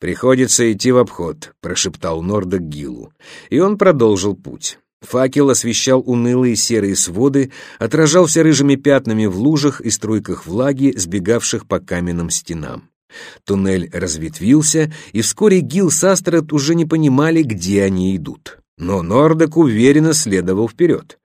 «Приходится идти в обход», — прошептал Нордок Гилу. И он продолжил путь. Факел освещал унылые серые своды, отражался рыжими пятнами в лужах и струйках влаги, сбегавших по каменным стенам. Туннель разветвился, и вскоре Гил с Астрид уже не понимали, где они идут. Но Нордек уверенно следовал вперед.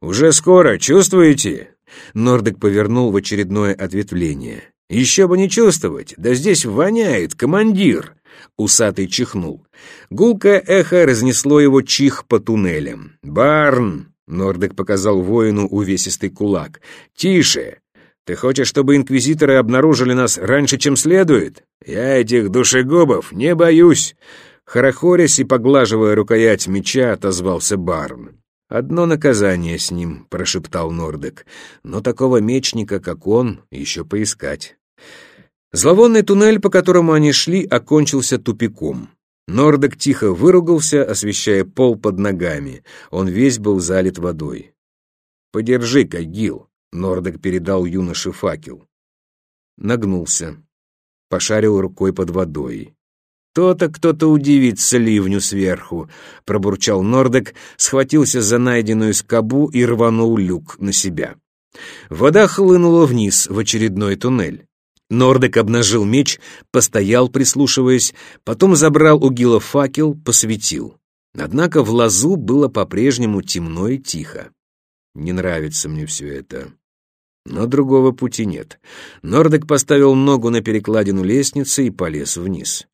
«Уже скоро, чувствуете?» Нордек повернул в очередное ответвление. «Еще бы не чувствовать! Да здесь воняет, командир!» Усатый чихнул. Гулкое эхо разнесло его чих по туннелям. «Барн!» — Нордек показал воину увесистый кулак. «Тише! Ты хочешь, чтобы инквизиторы обнаружили нас раньше, чем следует? Я этих душегубов не боюсь!» Хорохорясь и поглаживая рукоять меча, отозвался Барн. «Одно наказание с ним», — прошептал Нордек, «но такого мечника, как он, еще поискать». Зловонный туннель, по которому они шли, окончился тупиком. Нордек тихо выругался, освещая пол под ногами. Он весь был залит водой. «Подержи-ка, Гил», — Нордек передал юноше факел. Нагнулся, пошарил рукой под водой. «То-то кто-то удивится ливню сверху», — пробурчал Нордек, схватился за найденную скобу и рванул люк на себя. Вода хлынула вниз в очередной туннель. Нордек обнажил меч, постоял, прислушиваясь, потом забрал у Гила факел, посветил. Однако в лазу было по-прежнему темно и тихо. «Не нравится мне все это», но другого пути нет. Нордек поставил ногу на перекладину лестницы и полез вниз.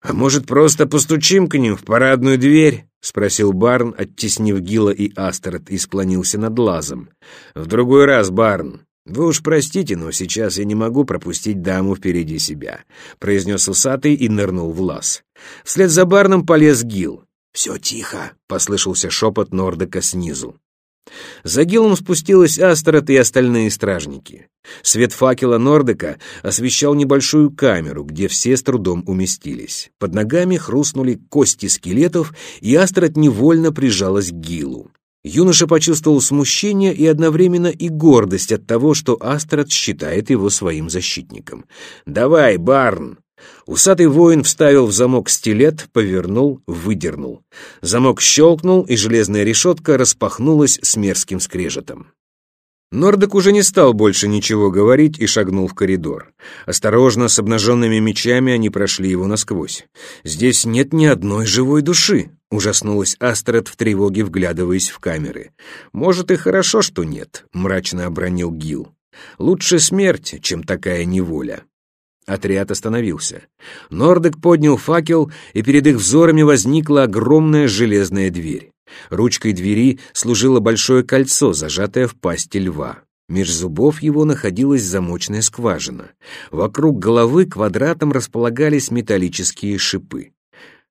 «А может, просто постучим к ним в парадную дверь?» — спросил Барн, оттеснив Гила и Астерот, и склонился над лазом. «В другой раз, Барн. Вы уж простите, но сейчас я не могу пропустить даму впереди себя», — произнес усатый и нырнул в лаз. Вслед за Барном полез Гил. «Все тихо», — послышался шепот Нордека снизу. За Гилом спустилась Астерот и остальные стражники. Свет факела Нордека освещал небольшую камеру, где все с трудом уместились. Под ногами хрустнули кости скелетов, и Астерот невольно прижалась к Гилу. Юноша почувствовал смущение и одновременно и гордость от того, что Астерот считает его своим защитником. «Давай, Барн!» Усатый воин вставил в замок стилет, повернул, выдернул. Замок щелкнул, и железная решетка распахнулась с мерзким скрежетом. Нордек уже не стал больше ничего говорить и шагнул в коридор. Осторожно, с обнаженными мечами они прошли его насквозь. «Здесь нет ни одной живой души», — ужаснулась Астрид в тревоге, вглядываясь в камеры. «Может, и хорошо, что нет», — мрачно обронил Гил. «Лучше смерть, чем такая неволя». Отряд остановился. Нордек поднял факел, и перед их взорами возникла огромная железная дверь. Ручкой двери служило большое кольцо, зажатое в пасти льва. Меж зубов его находилась замочная скважина. Вокруг головы квадратом располагались металлические шипы.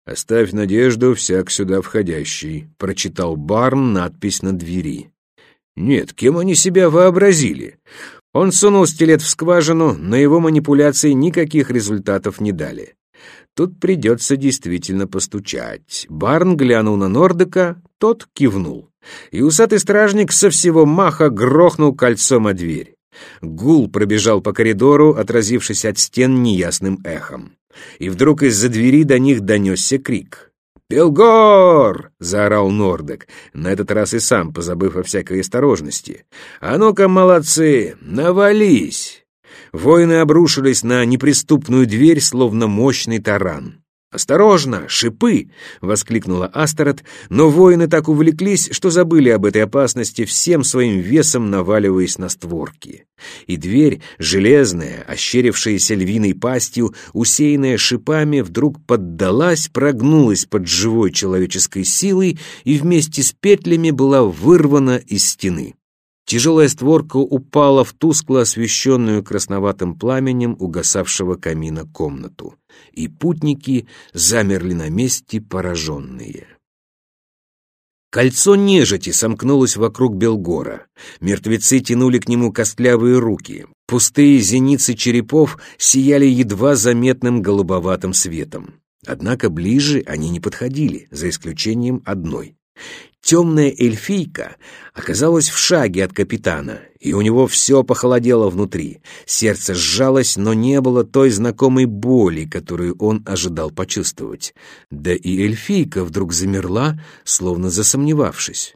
«Оставь надежду всяк сюда входящий», — прочитал Барн надпись на двери. «Нет, кем они себя вообразили? Он сунул стилет в скважину, но его манипуляции никаких результатов не дали. Тут придется действительно постучать. Барн глянул на Нордека, тот кивнул. И усатый стражник со всего маха грохнул кольцом о дверь. Гул пробежал по коридору, отразившись от стен неясным эхом. И вдруг из-за двери до них донесся крик. «Белгор!» — заорал Нордек, на этот раз и сам, позабыв о всякой осторожности. «А ну-ка, молодцы, навались!» Воины обрушились на неприступную дверь, словно мощный таран. «Осторожно! Шипы!» — воскликнула Астерот, но воины так увлеклись, что забыли об этой опасности, всем своим весом наваливаясь на створки. И дверь, железная, ощерившаяся львиной пастью, усеянная шипами, вдруг поддалась, прогнулась под живой человеческой силой и вместе с петлями была вырвана из стены. Тяжелая створка упала в тускло освещенную красноватым пламенем угасавшего камина комнату, и путники замерли на месте пораженные. Кольцо нежити сомкнулось вокруг Белгора. Мертвецы тянули к нему костлявые руки. Пустые зеницы черепов сияли едва заметным голубоватым светом. Однако ближе они не подходили, за исключением одной. Темная эльфийка оказалась в шаге от капитана, и у него все похолодело внутри. Сердце сжалось, но не было той знакомой боли, которую он ожидал почувствовать. Да и эльфийка вдруг замерла, словно засомневавшись.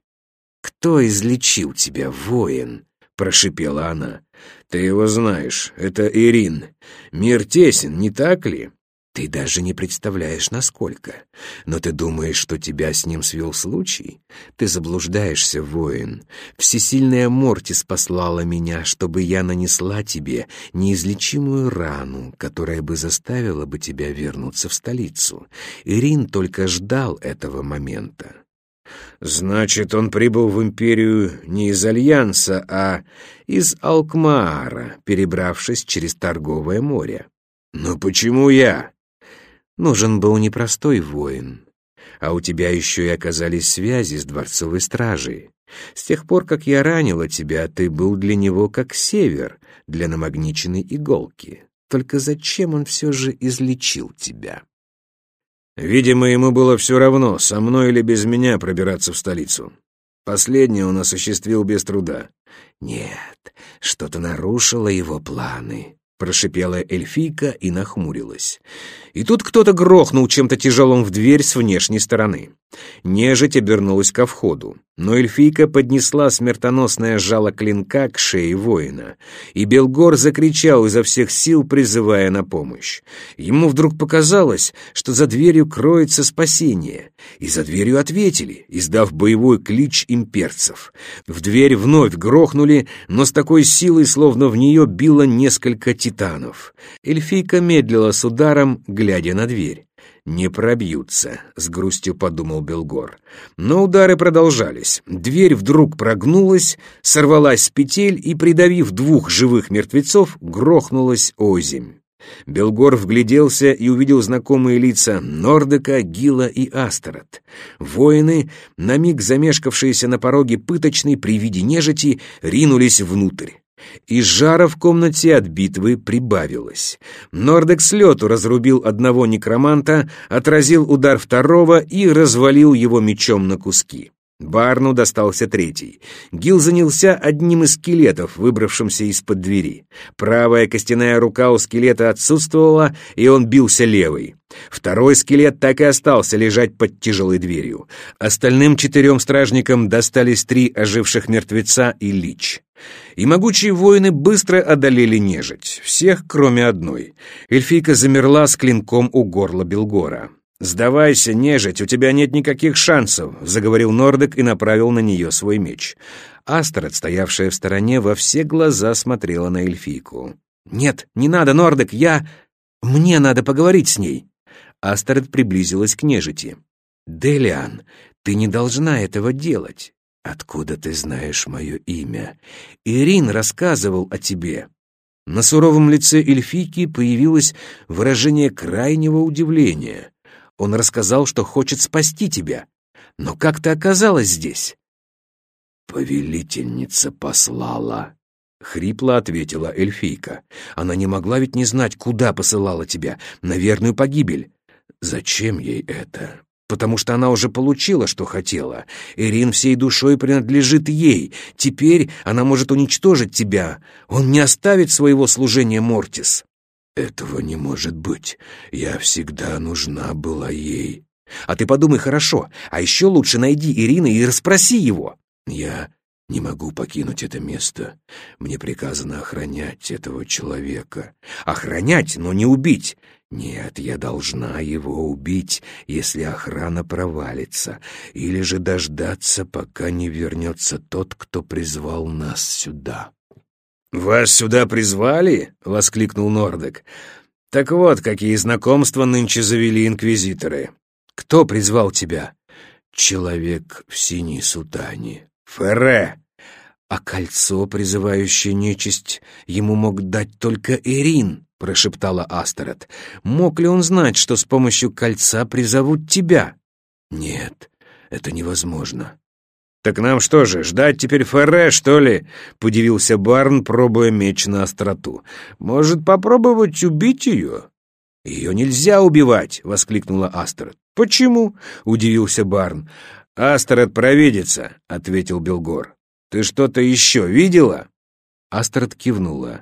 «Кто излечил тебя, воин?» — прошипела она. «Ты его знаешь, это Ирин. Мир тесен, не так ли?» Ты даже не представляешь, насколько. Но ты думаешь, что тебя с ним свел случай? Ты заблуждаешься, воин. Всесильная Мортис послала меня, чтобы я нанесла тебе неизлечимую рану, которая бы заставила бы тебя вернуться в столицу. Ирин только ждал этого момента. Значит, он прибыл в империю не из Альянса, а из Алкмаара, перебравшись через торговое море. Но почему я? Нужен был непростой воин, а у тебя еще и оказались связи с дворцовой стражей. С тех пор, как я ранила тебя, ты был для него как север для намагниченной иголки. Только зачем он все же излечил тебя? Видимо, ему было все равно, со мной или без меня пробираться в столицу. Последнее он осуществил без труда. Нет, что-то нарушило его планы. Прошипела эльфийка и нахмурилась. И тут кто-то грохнул чем-то тяжелым в дверь с внешней стороны. Нежить обернулась ко входу, но эльфийка поднесла смертоносное жало клинка к шее воина, и Белгор закричал изо всех сил, призывая на помощь. Ему вдруг показалось, что за дверью кроется спасение, и за дверью ответили, издав боевой клич имперцев. В дверь вновь грохнули, но с такой силой, словно в нее било несколько титанов. Эльфийка медлила с ударом, глядя на дверь. «Не пробьются», — с грустью подумал Белгор. Но удары продолжались. Дверь вдруг прогнулась, сорвалась с петель и, придавив двух живых мертвецов, грохнулась озимь. Белгор вгляделся и увидел знакомые лица Нордека, Гила и Астерот. Воины, на миг замешкавшиеся на пороге пыточной при виде нежити, ринулись внутрь. И жара в комнате от битвы прибавилось. Нордек с лету разрубил одного некроманта, отразил удар второго и развалил его мечом на куски. Барну достался третий. Гил занялся одним из скелетов, выбравшимся из-под двери. Правая костяная рука у скелета отсутствовала, и он бился левой. Второй скелет так и остался лежать под тяжелой дверью. Остальным четырем стражникам достались три оживших мертвеца и лич. И могучие воины быстро одолели нежить, всех, кроме одной. Эльфийка замерла с клинком у горла Белгора. «Сдавайся, нежить, у тебя нет никаких шансов», — заговорил Нордек и направил на нее свой меч. Астрид, стоявшая в стороне, во все глаза смотрела на эльфийку. «Нет, не надо, Нордек, я... Мне надо поговорить с ней». Астрид приблизилась к нежити. «Делиан, ты не должна этого делать. Откуда ты знаешь мое имя? Ирин рассказывал о тебе». На суровом лице эльфийки появилось выражение крайнего удивления — он рассказал, что хочет спасти тебя. Но как ты оказалась здесь?» «Повелительница послала», — хрипло ответила эльфийка. «Она не могла ведь не знать, куда посылала тебя, на верную погибель. Зачем ей это? Потому что она уже получила, что хотела. Ирин всей душой принадлежит ей. Теперь она может уничтожить тебя. Он не оставит своего служения Мортис». «Этого не может быть. Я всегда нужна была ей». «А ты подумай хорошо. А еще лучше найди Ирины и расспроси его». «Я не могу покинуть это место. Мне приказано охранять этого человека». «Охранять, но не убить». «Нет, я должна его убить, если охрана провалится, или же дождаться, пока не вернется тот, кто призвал нас сюда». «Вас сюда призвали?» — воскликнул Нордек. «Так вот, какие знакомства нынче завели инквизиторы. Кто призвал тебя?» «Человек в синей сутане». «Ферре!» «А кольцо, призывающее нечисть, ему мог дать только Эрин», — прошептала Астерот. «Мог ли он знать, что с помощью кольца призовут тебя?» «Нет, это невозможно. «Так нам что же, ждать теперь Ферре, что ли?» — подивился Барн, пробуя меч на остроту. «Может, попробовать убить ее?» «Ее нельзя убивать!» — воскликнула Астрид. «Почему?» — удивился Барн. «Астерет провидится», — ответил Белгор. «Ты что-то еще видела?» Астерет кивнула.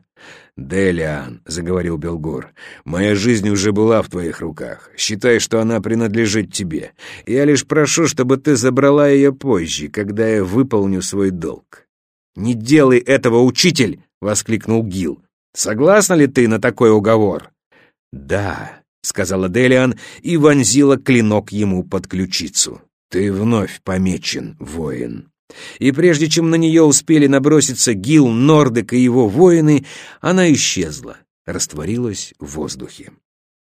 «Делиан», — заговорил Белгор, — «моя жизнь уже была в твоих руках. Считай, что она принадлежит тебе. Я лишь прошу, чтобы ты забрала ее позже, когда я выполню свой долг». «Не делай этого, учитель!» — воскликнул Гил. «Согласна ли ты на такой уговор?» «Да», — сказала Делиан и вонзила клинок ему под ключицу. «Ты вновь помечен, воин». И прежде чем на нее успели наброситься Гил, Нордек и его воины, она исчезла, растворилась в воздухе.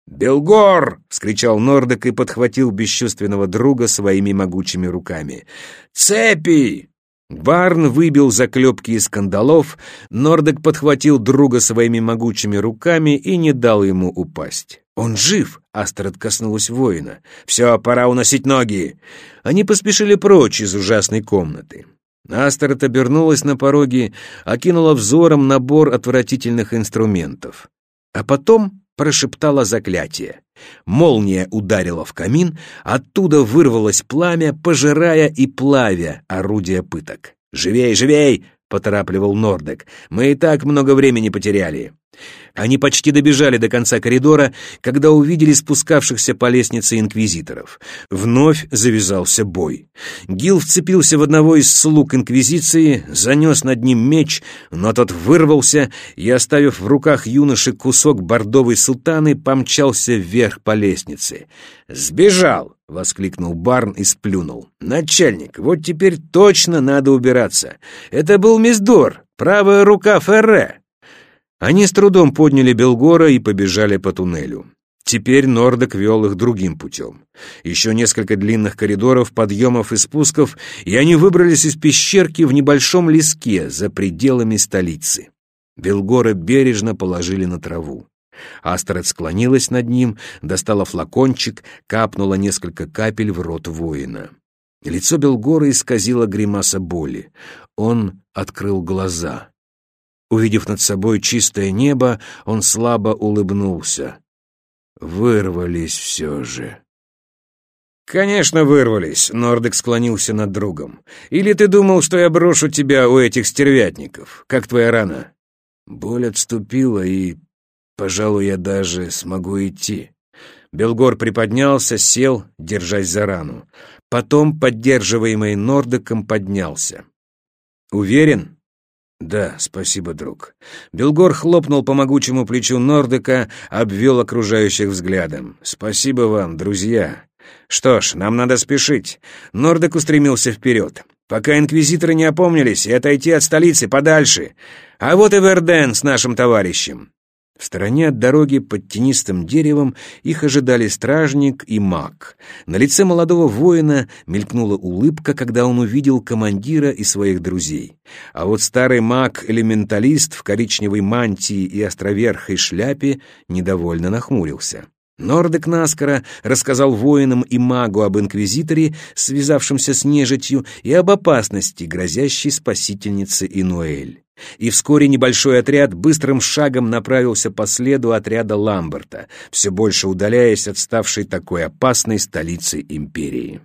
«Белгор!» — вскричал Нордек и подхватил бесчувственного друга своими могучими руками. «Цепи!» Барн выбил заклепки из кандалов, Нордек подхватил друга своими могучими руками и не дал ему упасть. «Он жив!» — Астрид коснулась воина. «Все, пора уносить ноги!» Они поспешили прочь из ужасной комнаты. Астрид обернулась на пороге, окинула взором набор отвратительных инструментов. А потом прошептала заклятие. Молния ударила в камин, оттуда вырвалось пламя, пожирая и плавя орудия пыток. «Живей, живей!» — поторапливал Нордек. «Мы и так много времени потеряли». Они почти добежали до конца коридора, когда увидели спускавшихся по лестнице инквизиторов. Вновь завязался бой. Гил вцепился в одного из слуг инквизиции, занес над ним меч, но тот вырвался и, оставив в руках юноши кусок бордовой султаны, помчался вверх по лестнице. «Сбежал!» — воскликнул Барн и сплюнул. «Начальник, вот теперь точно надо убираться. Это был Миздор, правая рука Ферре». Они с трудом подняли Белгора и побежали по туннелю. Теперь Нордек вел их другим путем. Еще несколько длинных коридоров, подъемов и спусков, и они выбрались из пещерки в небольшом леске за пределами столицы. Белгора бережно положили на траву. Астрид склонилась над ним, достала флакончик, капнула несколько капель в рот воина. Лицо Белгора исказило гримаса боли. Он открыл глаза. Увидев над собой чистое небо, он слабо улыбнулся. Вырвались все же. «Конечно, вырвались», — Нордек склонился над другом. «Или ты думал, что я брошу тебя у этих стервятников? Как твоя рана?» Боль отступила, и, пожалуй, я даже смогу идти. Белгор приподнялся, сел, держась за рану. Потом, поддерживаемый Нордеком, поднялся. «Уверен?» «Да, спасибо, друг». Белгор хлопнул по могучему плечу Нордека, обвел окружающих взглядом. «Спасибо вам, друзья». «Что ж, нам надо спешить». Нордек устремился вперед. «Пока инквизиторы не опомнились, и отойти от столицы подальше. А вот и Верден с нашим товарищем». В стороне от дороги под тенистым деревом их ожидали стражник и маг. На лице молодого воина мелькнула улыбка, когда он увидел командира и своих друзей. А вот старый маг-элементалист в коричневой мантии и островерхой шляпе недовольно нахмурился. Нордек наскоро рассказал воинам и магу об инквизиторе, связавшемся с нежитью, и об опасности, грозящей спасительнице Инуэль. И вскоре небольшой отряд быстрым шагом направился по следу отряда Ламберта, все больше удаляясь от ставшей такой опасной столицы империи.